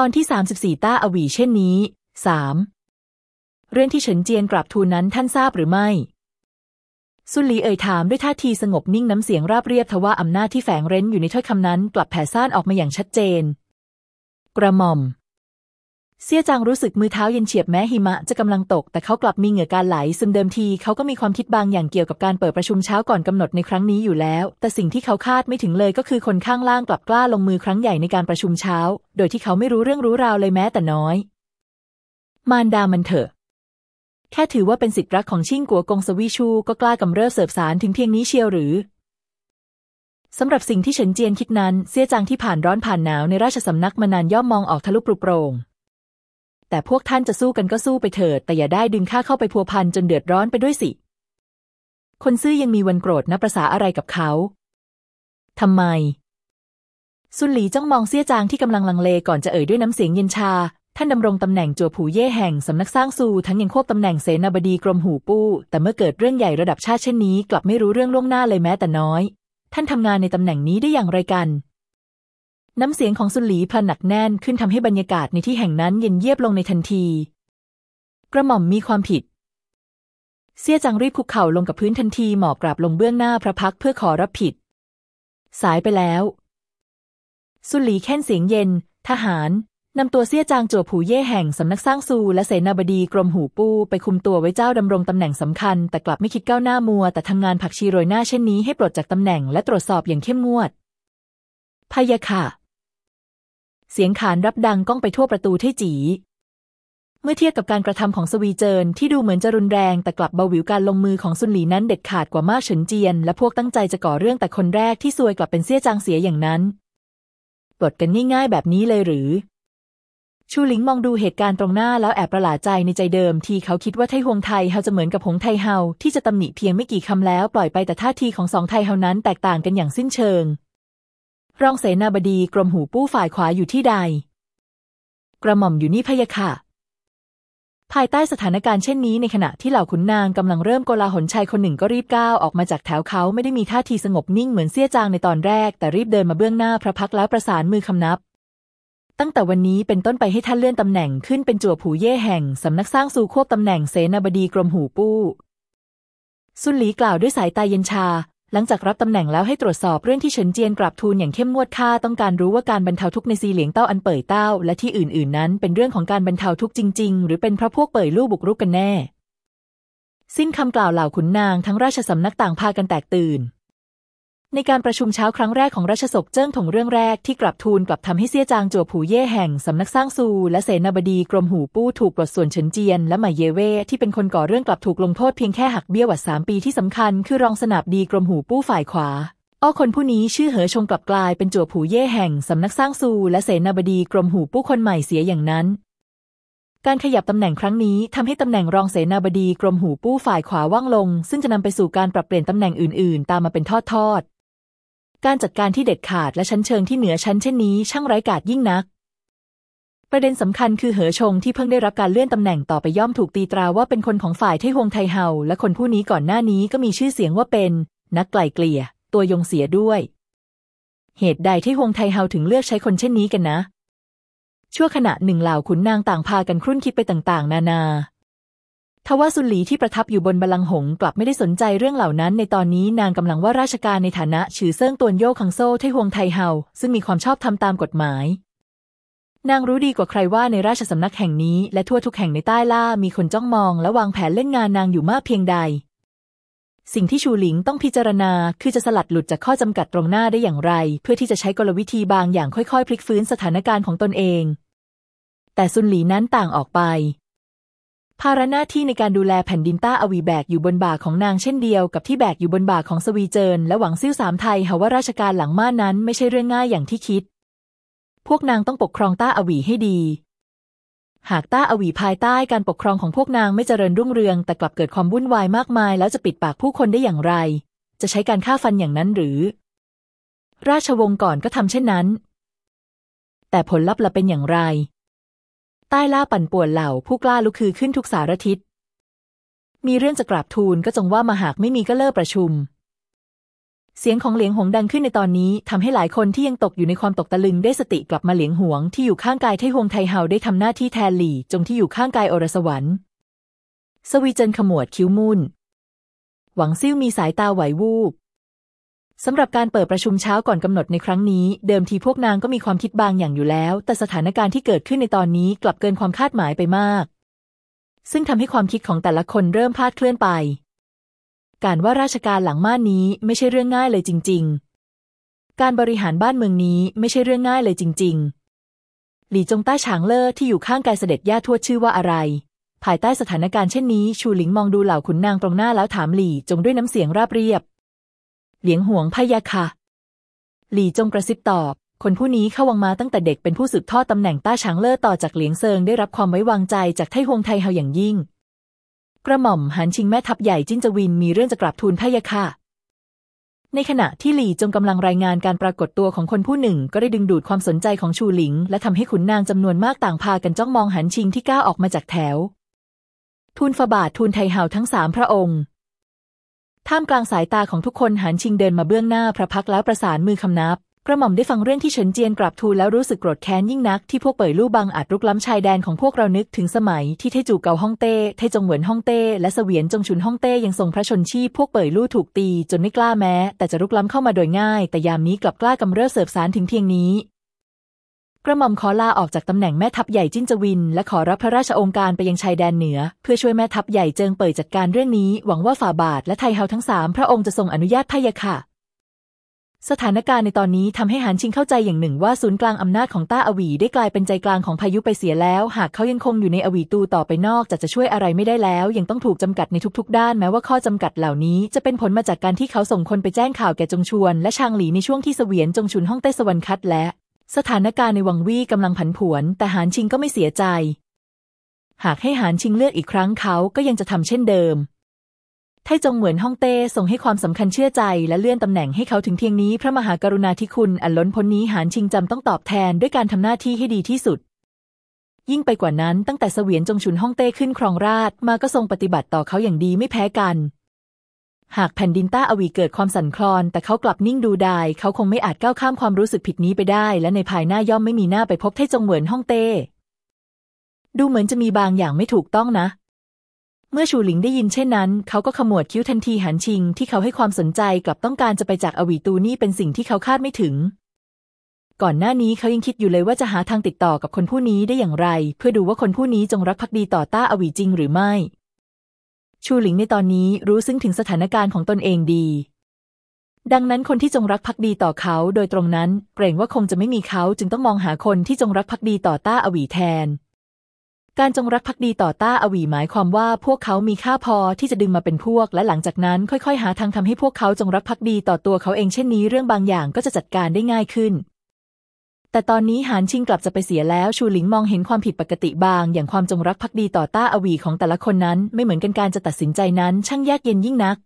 ตอนที่ 34 ต้าอวีเช่นนี้สามเรื่องที่เฉินเจียนกราบทูลนั้นท่านทราบหรือไม่ สุนหลีเอ่ยถามด้วยท่าทีสงบนิ่งน้ำเสียงราบเรียบทว่าอำนาจที่แฝงเร้นอยู่ในถ้อยคำนั้น กลับแผ่ซ่านออกมาอย่างชัดเจน กระหม่อม เสี่ยจางรู้สึกมือเท้าเย็นเฉียบแม้หิมะจะกำลังตก แต่เขากลับมีเหงื่อการไหลซึมเดิมทีเขาก็มีความคิดบางอย่างเกี่ยวกับการเปิดประชุมเช้าก่อนกำหนดในครั้งนี้อยู่แล้ว แต่สิ่งที่เขาคาดไม่ถึงเลยก็คือคนข้างล่างกลับกล้าลงมือครั้งใหญ่ในการประชุมเช้า โดยที่เขาไม่รู้เรื่องรู้ราวเลยแม้แต่น้อย มารดามันเถอะ แค่ถือว่าเป็นสิทธิรักของชิ่งกัวกงสวีชูก็กล้ากำเริบเสิบสารถึงเพียงนี้เชียวหรือสำหรับสิ่งที่เฉินเจียนคิดนั้นเสี่ยจางที่ผ่านร้อนผ่านหนาวในราชสำนักมานานย่อมมองออกทะลุปรุโปรง แต่พวกท่านจะสู้กันก็สู้ไปเถิด แต่อย่าได้ดึงข้าเข้าไปพัวพันจนเดือดร้อนไปด้วยสิ คนซื่อยังมีวันโกรธนับประษาอะไรกับเขาทำไม ซุนหลีจ้องมองเสี่ยจางที่กำลังลังเลก่อนจะเอ่ยด้วยน้ำเสียงเย็นชา ท่านดำรงตำแหน่งจัวผูเย่แห่งสำนักสร้างซูทั้งยังควบตำแหน่งเสนาบดีกรมหูปู้ แต่เมื่อเกิดเรื่องใหญ่ระดับชาติเช่นนี้ กลับไม่รู้เรื่องล่วงหน้าเลยแม้แต่น้อย ท่านทำงานในตำแหน่งนี้ได้อย่างไรกัน น้ำเสียงของสุนหลีพลันหนักแน่นขึ้นทำให้บรรยากาศในที่แห่งนั้นเย็นเยียบลงในทันที กระหม่อมมีความผิด เสี่ยจังรีบคุกเข่าลงกับพื้นทันทีหมอบกราบลงเบื้องหน้าพระพักเพื่อขอรับผิด สายไปแล้วสุนหลีแค่นเสียงเย็น ทหารนำตัวเสี่ยจางจั่วผูเย่แห่งสำนักสร้างซูและเสนาบดีกรมหูปู้ไปคุมตัวไว้เจ้าดำรงตำแหน่งสำคัญ แต่กลับไม่คิดก้าวหน้ามัว แต่ทำงานผักชีโรยหน้าเช่นนี้ให้ปลดจากตำแหน่งและตรวจสอบอย่างเข้มงวดพยาค่ะ เสียงขานรับดังก้องไปทั่วประตูเท่จี เมื่อเทียบกับการกระทำของสวีเจินที่ดูเหมือนจะรุนแรงแต่กลับเบาหวิวการลงมือของซุนหลีนั้นเด็ดขาดกว่ามากเฉินเจียน และพวกตั้งใจจะก่อเรื่องแต่คนแรกที่ซวยกลับเป็นเสี่ยจางเสียอย่างนั้นปลดกันง่ายๆแบบนี้เลยหรือ ชูหลิงมองดูเหตุการณ์ตรงหน้าแล้วแอบประหลาดใจในใจเดิม ที่เขาคิดว่าไทฮวงไทเฮาจะเหมือนกับหงไทเฮาที่จะตำหนิเพียงไม่กี่คำแล้วปล่อยไปแต่ท่าทีของสองไทเฮานั้นแตกต่างกันอย่างสิ้นเชิง รองเสนาบดีกรมหูปู้ฝ่ายขวาอยู่ที่ใด กระหม่อมอยู่นี่พะยะค่ะ ภายใต้สถานการณ์เช่นนี้ในขณะที่เหล่าขุนนางกำลังเริ่มโกลาหลชายคนหนึ่งก็รีบก้าวออกมาจากแถวเขาไม่ได้มีท่าทีสงบนิ่งเหมือนเสี่ยจางในตอนแรก แต่รีบเดินมาเบื้องหน้าพระพักแล้วประสานมือคำนับ ตั้งแต่วันนี้เป็นต้นไปให้ท่านเลื่อนตำแหน่งขึ้นเป็นจั่วผูเย่แห่งสำนักสร้างสู่ควบตำแหน่งเสนาบดีกรมหูปู้ซุนหลีกล่าวด้วยสายตาเย็นชา หลังจากรับตำแหน่งแล้วให้ตรวจสอบเรื่องที่เฉินเจียนกราบทูลอย่างเข้มงวดข้าต้องการรู้ว่าการบรรเทาทุกข์ในซีเหลียงเต้าอันเป่ยเต้า และที่อื่นๆ นั้นเป็นเรื่องของการบรรเทาทุกข์จริง ๆ หรือเป็นเพราะพวกเป่ยลู่บุกรุกกันแน่ สิ้นคำกล่าวเหล่าขุนนางทั้งราชสำนักต่างพากันแตกตื่น ในการประชุมเช้าครั้งแรกของราชสกเจิ้งถงเรื่องแรกที่กลับทูลกลับทำให้เซี่ยจางจัวผูเย่แห่งสำนักสร้างซู และเสนาบดีกรมหูปู้ถูกปลดส่วนเฉินเจียน และหมายเยเว่ที่เป็นคนก่อเรื่องกลับถูกลงโทษเพียงแค่หักเบี้ยวัดสามปีที่สำคัญคือรองสนาบดีกรมหูปู้ฝ่ายขวาอ้อคนผู้นี้ชื่อเหอชงกลับกลายเป็นจัวผูเย่แห่งสำนักสร้างซู และเสนาบดีกรมหูปู้คนใหม่เสียอย่างนั้นการขยับตำแหน่งครั้งนี้ทำให้ตำแหน่งรองเสนาบดีกรมหูปู้ฝ่ายขวาว่างลง ซึ่งจะนำไปสู่การปรับเปลี่ยนตำแหน่งอื่น ๆ ตามมาเป็นทอด การจัดการที่เด็ดขาดและชั้นเชิงที่เหนือชั้นเช่นนี้ช่างไร้กาจยิ่งนัก ประเด็นสำคัญคือเหอชงที่เพิ่งได้รับการเลื่อนตำแหน่งต่อไปย่อมถูกตีตราว่าเป็นคนของฝ่ายไทฮวงไทเฮาและคนผู้นี้ก่อนหน้านี้ก็มีชื่อเสียงว่าเป็น นักไกล่เกลี่ย ตัวยงเสียด้วย เหตุใดไทฮวงไทเฮาถึงเลือกใช้คนเช่นนี้กันนะ ชั่วขณะหนึ่งเหล่าขุนนางต่างพากันครุ่นคิดไปต่างๆ นานา ทว่าสุนหลีที่ประทับอยู่บนบัลลังก์หงกลับไม่ได้สนใจเรื่องเหล่านั้น ในตอนนี้นางกำลังว่าราชการในฐานะฉือเซิ่งตวนโยคังโซ่ไทฮวงไทเฮาซึ่งมีความชอบธรรมตามกฎหมาย นางรู้ดีกว่าใครว่าในราชสำนักแห่งนี้ และทั่วทุกแห่งในใต้ล่ามีคนจ้องมอง และวางแผนเล่นงานนางอยู่มากเพียงใด สิ่งที่ชูหลิงต้องพิจารณาคือจะสลัดหลุดจากข้อจำกัดตรงหน้าได้อย่างไร เพื่อที่จะใช้กลวิธีบางอย่างค่อยๆ พลิกฟื้นสถานการณ์ของตนเองแต่ซุนหลีนั้นต่างออกไป ภาระหน้าที่ในการดูแลแผ่นดินต้าอวีแบกอยู่บนบ่าของนางเช่นเดียวกับที่แบกอยู่บนบ่าของสวีเจินและหวังซิ่วสามไทยหาว่าราชการหลังม่านนั้นไม่ใช่เรื่องง่ายอย่างที่คิด พวกนางต้องปกครองต้าอวีให้ดี หากต้าอวีภายใต้การปกครองของพวกนางไม่เจริญรุ่งเรือง แต่กลับเกิดความวุ่นวายมากมาย แล้วจะปิดปากผู้คนได้อย่างไร จะใช้การฆ่าฟันอย่างนั้นหรือ ราชวงศ์ก่อนก็ทำเช่นนั้น แต่ผลลัพธ์ละเป็นอย่างไร ใต้ล่าปั่นป่วนเหล่าผู้กล้าลุกคือขึ้นทุกสารทิศ มีเรื่องจะกราบทูลก็จงว่ามาหากไม่มีก็เลิกประชุม เสียงของเหลียงหงดังขึ้นในตอนนี้ทำให้หลายคนที่ยังตกอยู่ในความตกตะลึงได้สติกลับมาเหลียงหวงที่อยู่ข้างกายไทหวงไทเฮาได้ทำหน้าที่แทนหลี่จงที่อยู่ข้างกายอรสวรรค์สวีเจนขมวดคิ้วมุ่น หวังซิ่วมีสายตาไหววูบ สำหรับการเปิดประชุมเช้าก่อนกำหนดในครั้งนี้ เดิมทีพวกนางก็มีความคิดบางอย่างอยู่แล้ว แต่สถานการณ์ที่เกิดขึ้นในตอนนี้กลับเกินความคาดหมายไปมาก ซึ่งทำให้ความคิดของแต่ละคนเริ่มพลาดเคลื่อนไป การว่าราชการหลังม่านนี้ไม่ใช่เรื่องง่ายเลยจริง ๆ การบริหารบ้านเมืองนี้ไม่ใช่เรื่องง่ายเลยจริง ๆ หลี่จงใต้ฉางเล่อที่อยู่ข้างกายเสด็จย่าทวดชื่อว่าอะไร ภายใต้สถานการณ์เช่นนี้ ชูหลิงมองดูเหล่าขุนนางตรงหน้าแล้วถามหลี่จงด้วยน้ำเสียงราบเรียบ เหลียงห่วงพยาค่ะ หลี่จงกระซิบตอบ คนผู้นี้เข้าวังมาตั้งแต่เด็กเป็นผู้สืบทอดตำแหน่งต้าฉางเล่อต่อจากเหลียงเซิงได้รับความไว้วางใจจากไทฮวงไทเฮาอย่างยิ่ง กระหม่อมหันชิงแม่ทัพใหญ่จิ้นจวินมีเรื่องจะกราบทูลพยาค่ะ ในขณะที่หลี่จงกำลังรายงานการปรากฏตัวของคนผู้หนึ่ง ก็ได้ดึงดูดความสนใจของชูหลิง และทำให้ขุนนางจำนวนมากต่างพากันจ้องมองหันชิงที่ก้าวออกมาจากแถว ทูลฝ่าบาททูลไทเฮาทั้งสามพระองค์ ท่ามกลางสายตาของทุกคนหันชิงเดินมาเบื้องหน้าพระพักตร์แล้วประสานมือคำนับ กระหม่อมได้ฟังเรื่องที่เฉินเจียนกราบทูลแล้วรู้สึกโกรธแค้นยิ่งนักที่พวกเป่ยลู่บังอาจรุกล้ำชายแดนของพวกเรานึกถึงสมัยที่ไท่จู่เกาฮ่องเต้ไท่จงเหวินฮ่องเต้และเสวียนจงชุนฮ่องเต้ยังทรงพระชนชีพพวกเป่ยลู่ถูกตีจนไม่กล้าแม้ แต่จะรุกล้ำเข้ามาโดยง่าย แต่ยามนี้กลับกล้ากำเริบเสิบสานถึงเพียงนี้ กระหม่อมขอลาออกจากตำแหน่งแม่ทัพใหญ่จิ้นจวิน และขอรับพระราชโองการไปยังชายแดนเหนือ เพื่อช่วยแม่ทัพใหญ่เจิงเปิดจัดการเรื่องนี้ หวังว่าฝ่าบาทและไทเฮาทั้งสามพระองค์จะทรงอนุญาตพะยะค่ะสถานการณ์ในตอนนี้ทำให้หานชิงเข้าใจอย่างหนึ่งว่าศูนย์กลางอำนาจของต้าอวีได้กลายเป็นใจกลางของพายุไปเสียแล้ว หากเขายังคงอยู่ในอวีตูต่อไปนอกจากจะช่วยอะไรไม่ได้แล้ว ยังต้องถูกจำกัดในทุกๆ ด้านแม้ว่าข้อจำกัดเหล่านี้จะเป็นผลมาจากการที่เขาส่งคนไปแจ้งข่าวแก่จงชวน และชางหลีในช่วงที่เสวียนจงชุนห้องเต้สวรรคัดและ สถานการณ์ในวังวี่กำลังผันผวน แต่หานชิงก็ไม่เสียใจ หากให้หานชิงเลือกอีกครั้งเขาก็ยังจะทำเช่นเดิมไทจงเหมือนฮ่องเต้ส่งให้ความสำคัญเชื่อใจ และเลื่อนตำแหน่งให้เขาถึงเพียงนี้ พระมหากรุณาธิคุณอันล้นพ้นนี้หานชิงจำต้องตอบแทนด้วยการทำหน้าที่ให้ดีที่สุด ยิ่งไปกว่านั้นตั้งแต่เสวียนจงชุนฮ่องเต้ขึ้นครองราชมาก็ทรงปฏิบัติต่อเขาอย่างดีไม่แพ้กัน หากแผ่นดินต้าอวีเกิดความสั่นคลอน แต่เขากลับนิ่งดูดาย เขาคงไม่อาจก้าวข้ามความรู้สึกผิดนี้ไปได้ และในภายหน้าย่อมไม่มีหน้าไปพบไทจงเหวินฮ่องเต้ ดูเหมือนจะมีบางอย่างไม่ถูกต้องนะ เมื่อชูหลิงได้ยินเช่นนั้น เขาก็ขมวดคิ้วทันทีหันชิง ที่เขาให้ความสนใจกลับต้องการจะไปจากอวีตูนี่เป็นสิ่งที่เขาคาดไม่ถึง ก่อนหน้านี้เขายังคิดอยู่เลยว่าจะหาทางติดต่อกับคนผู้นี้ได้อย่างไร เพื่อดูว่าคนผู้นี้จงรักภักดีต่อต้าอวีจริงหรือไม่ ชูหลิงในตอนนี้รู้ซึ้งถึงสถานการณ์ของตนเองดี ดังนั้นคนที่จงรักภักดีต่อเขาโดยตรงนั้น เกรงว่าคงจะไม่มีเขาจึงต้องมองหาคนที่จงรักภักดีต่อต้าอวีแทน การจงรักภักดีต่อต้าอวีหมายความว่าพวกเขามีค่าพอที่จะดึงมาเป็นพวก และหลังจากนั้นค่อยๆ หาทางทำให้พวกเขาจงรักภักดีต่อตัวเขาเองเช่นนี้เรื่องบางอย่างก็จะจัดการได้ง่ายขึ้น แต่ตอนนี้หานชิงกลับจะไปเสียแล้วชูหลิงมองเห็นความผิดปกติบาง อย่างความจงรักภักดีต่อต้าอวีของแต่ละคนนั้น ไม่เหมือนกันการจะตัดสินใจนั้น ช่างยากเย็นยิ่งนัก